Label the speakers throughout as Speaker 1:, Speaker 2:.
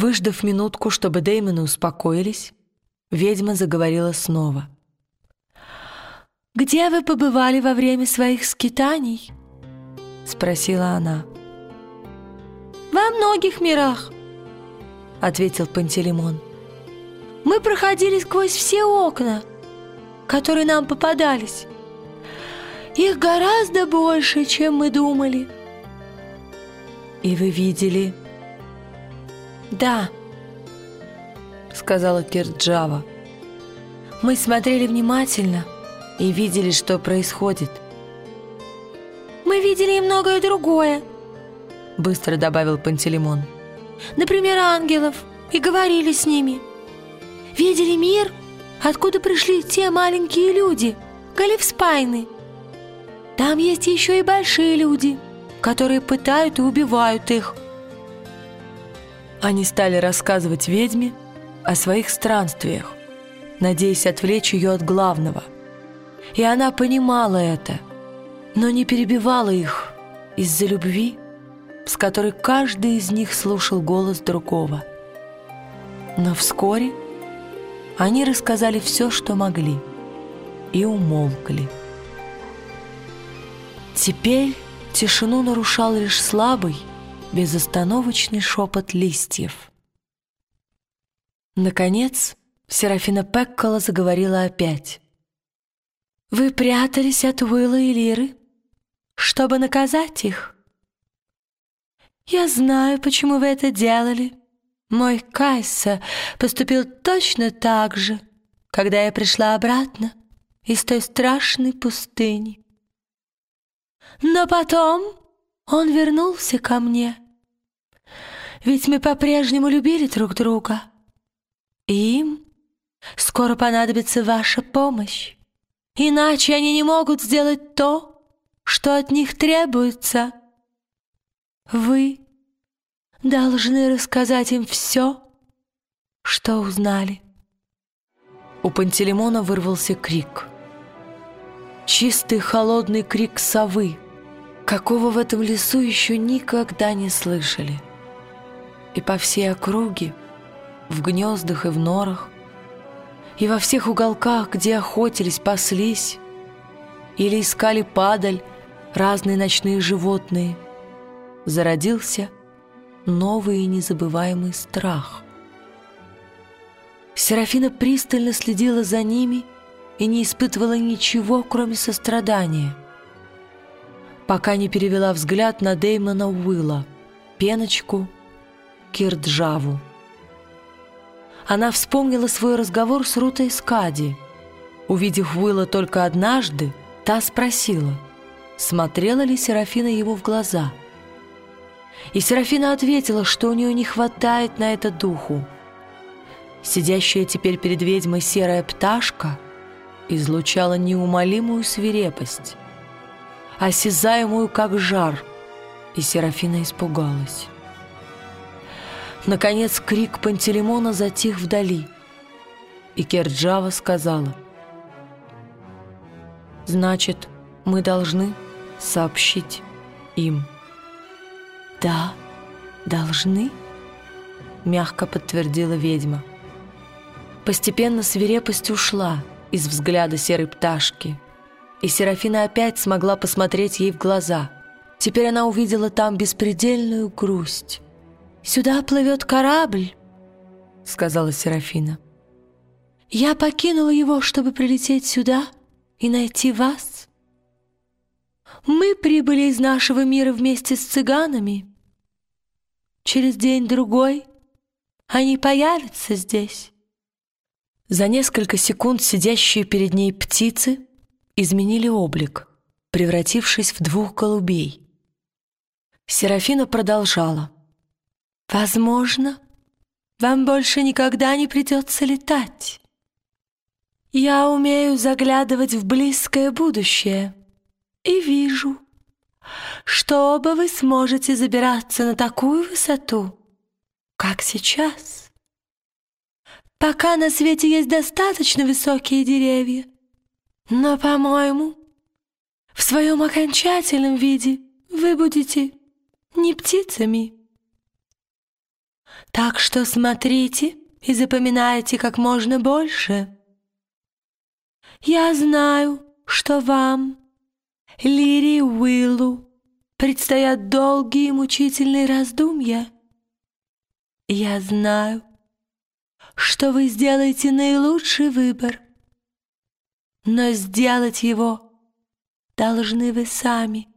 Speaker 1: Выждав минутку, чтобы Дэймоны успокоились, ведьма заговорила снова. «Где вы побывали во время своих скитаний?» — спросила она. «Во многих мирах», — ответил Пантелеймон. «Мы проходили сквозь все окна, которые нам попадались. Их гораздо больше, чем мы думали». «И вы видели?» «Да», — сказала Кирджава. «Мы смотрели внимательно и видели, что происходит». «Мы видели и многое другое», — быстро добавил Пантелеймон. «Например, ангелов, и говорили с ними. Видели мир, откуда пришли те маленькие люди, Галифспайны. Там есть еще и большие люди, которые пытают и убивают их». Они стали рассказывать ведьме о своих странствиях, надеясь отвлечь ее от главного. И она понимала это, но не перебивала их из-за любви, с которой каждый из них слушал голос другого. Но вскоре они рассказали все, что могли, и умолкли. Теперь тишину нарушал лишь слабый, безостановочный шепот листьев. Наконец, Серафина Пеккола заговорила опять. «Вы прятались от Уилла и Лиры, чтобы наказать их?» «Я знаю, почему вы это делали. Мой Кайса поступил точно так же, когда я пришла обратно из той страшной пустыни. Но потом он вернулся ко мне. Ведь мы по-прежнему любили друг друга. Им скоро понадобится ваша помощь. Иначе они не могут сделать то, что от них требуется. Вы должны рассказать им все, что узнали.
Speaker 2: У Пантелеймона вырвался крик. Чистый холодный крик совы — какого в этом лесу еще никогда не слышали. И по всей округе, в гнездах и в норах, и во всех уголках, где охотились, паслись или искали падаль разные ночные животные, зародился новый и незабываемый страх. Серафина пристально следила за ними и не испытывала ничего, кроме сострадания — пока не перевела взгляд на Деймона Уилла, Пеночку, Кирджаву. Она вспомнила свой разговор с Рутой Скади. Увидев Уилла только однажды, та спросила, смотрела ли Серафина его в глаза. И Серафина ответила, что у нее не хватает на это духу. Сидящая теперь перед ведьмой серая пташка излучала неумолимую свирепость осязаемую как жар, и Серафина испугалась. Наконец крик Пантелеймона затих вдали, и Керджава сказала, «Значит, мы должны сообщить им». «Да, должны», — мягко подтвердила ведьма. Постепенно свирепость ушла из взгляда серой пташки — и Серафина опять смогла посмотреть ей в глаза. Теперь она увидела там беспредельную грусть. «Сюда плывет корабль», — сказала Серафина. «Я покинула его, чтобы прилететь сюда и найти вас. Мы прибыли из нашего мира вместе с цыганами. Через день-другой они появятся здесь». За несколько секунд сидящие перед ней птицы — изменили облик, превратившись в двух голубей. Серафина продолжала. «Возможно, вам больше никогда не придется летать. Я умею заглядывать в близкое будущее и вижу, что оба вы сможете забираться на такую высоту, как сейчас. Пока на свете есть достаточно высокие деревья, но, по-моему, в своем окончательном виде вы будете не птицами.
Speaker 1: Так что смотрите и запоминайте как можно больше. Я знаю, что вам, Лири Уиллу, предстоят долгие и мучительные раздумья. Я знаю, что вы сделаете наилучший выбор, но сделать его должны вы сами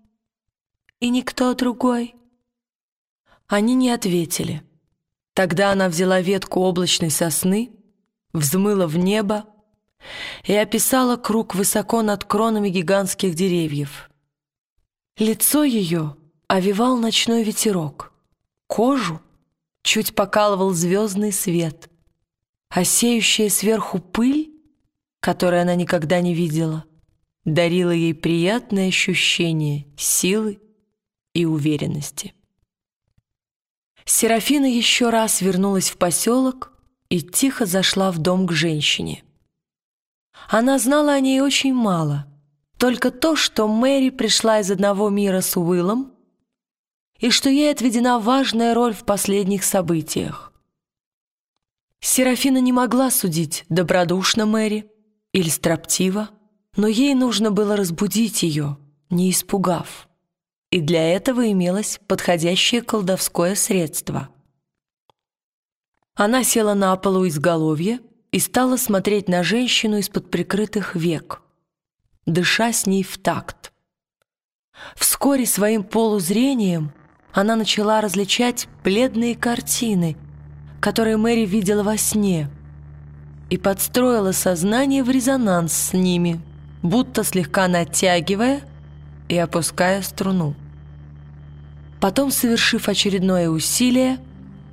Speaker 1: и никто другой.
Speaker 2: Они не ответили. Тогда она взяла ветку облачной сосны, взмыла в небо и описала круг высоко над кронами гигантских деревьев. Лицо ее овивал ночной ветерок, кожу чуть покалывал звездный свет, а сеющая сверху пыль, которую она никогда не видела, дарила ей приятное ощущение силы и уверенности. Серафина еще раз вернулась в поселок и тихо зашла в дом к женщине. Она знала о ней очень мало, только то, что Мэри пришла из одного мира с Уиллом и что ей отведена важная роль в последних событиях. Серафина не могла судить, добродушно Мэри или строптиво, но ей нужно было разбудить ее, не испугав и для этого имелось подходящее колдовское средство. Она села на полу изголовья и стала смотреть на женщину из-под прикрытых век, дыша с ней в такт. Вскоре своим полузрением она начала различать бледные картины, которые Мэри видела во сне, и подстроила сознание в резонанс с ними, будто слегка натягивая и опуская струну. Потом, совершив очередное усилие,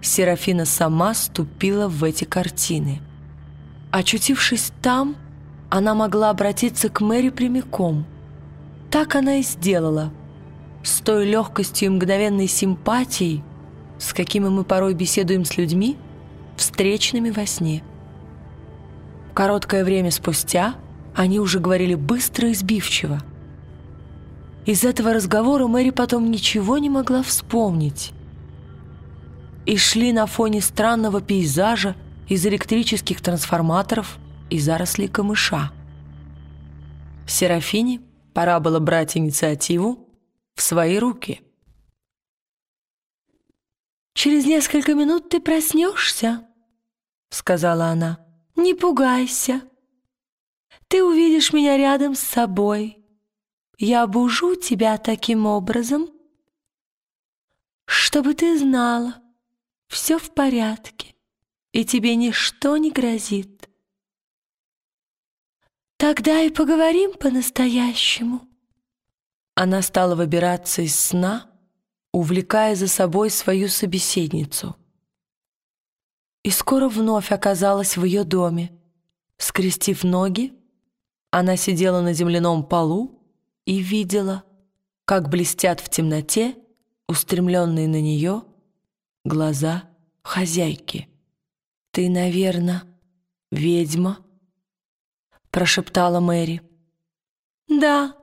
Speaker 2: Серафина сама ступила в эти картины. Очутившись там, она могла обратиться к Мэри прямиком. Так она и сделала, с той легкостью и мгновенной симпатией, с какими мы порой беседуем с людьми, встречными во сне. Короткое время спустя они уже говорили быстро и сбивчиво. Из этого разговора Мэри потом ничего не могла вспомнить. И шли на фоне странного пейзажа из электрических трансформаторов и зарослей камыша. Серафине пора было брать инициативу в свои руки.
Speaker 1: «Через несколько минут ты проснешься», — сказала она. «Не пугайся. Ты увидишь меня рядом с собой» я бужу тебя таким образом, чтобы ты знала, все в порядке, и тебе ничто не грозит. Тогда и поговорим по-настоящему.
Speaker 2: Она стала выбираться из сна, увлекая за собой свою собеседницу. И скоро вновь оказалась в ее доме. Скрестив ноги, она сидела на земляном полу, и видела, как блестят в темноте устремленные на нее глаза хозяйки. «Ты, наверное, ведьма?» — прошептала Мэри.
Speaker 1: «Да,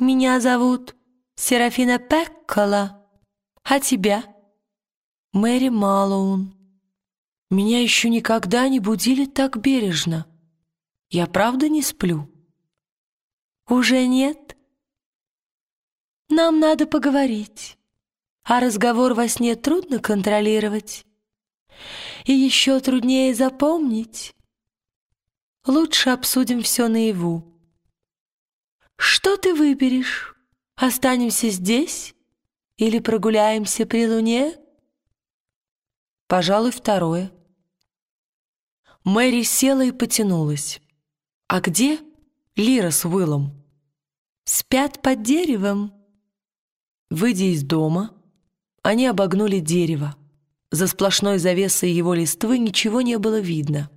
Speaker 1: меня зовут Серафина Пеккола, а тебя?»
Speaker 2: «Мэри Малоун. Меня еще никогда не будили так бережно. Я правда не сплю?»
Speaker 1: «Уже нет?» Нам надо поговорить, а разговор во сне трудно контролировать. И еще труднее запомнить. Лучше обсудим все наяву. Что ты выберешь? Останемся здесь или прогуляемся при луне?
Speaker 2: Пожалуй, второе. Мэри села и потянулась. А где Лира с Уиллом?
Speaker 1: Спят под деревом.
Speaker 2: Выйдя из дома, они обогнули дерево. За сплошной завесой его листвы ничего не было видно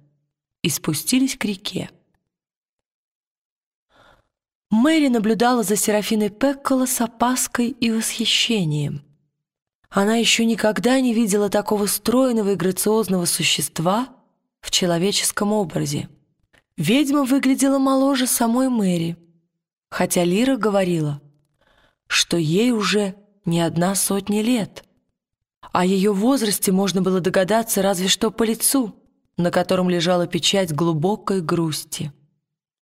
Speaker 2: и спустились к реке. Мэри наблюдала за Серафиной Пеккола с опаской и восхищением. Она еще никогда не видела такого стройного и грациозного существа человеческом образе. Ведьма выглядела моложе самой Мэри, хотя Лира говорила, что ей уже не одна сотня лет. О ее возрасте можно было догадаться разве что по лицу, на котором лежала печать глубокой грусти.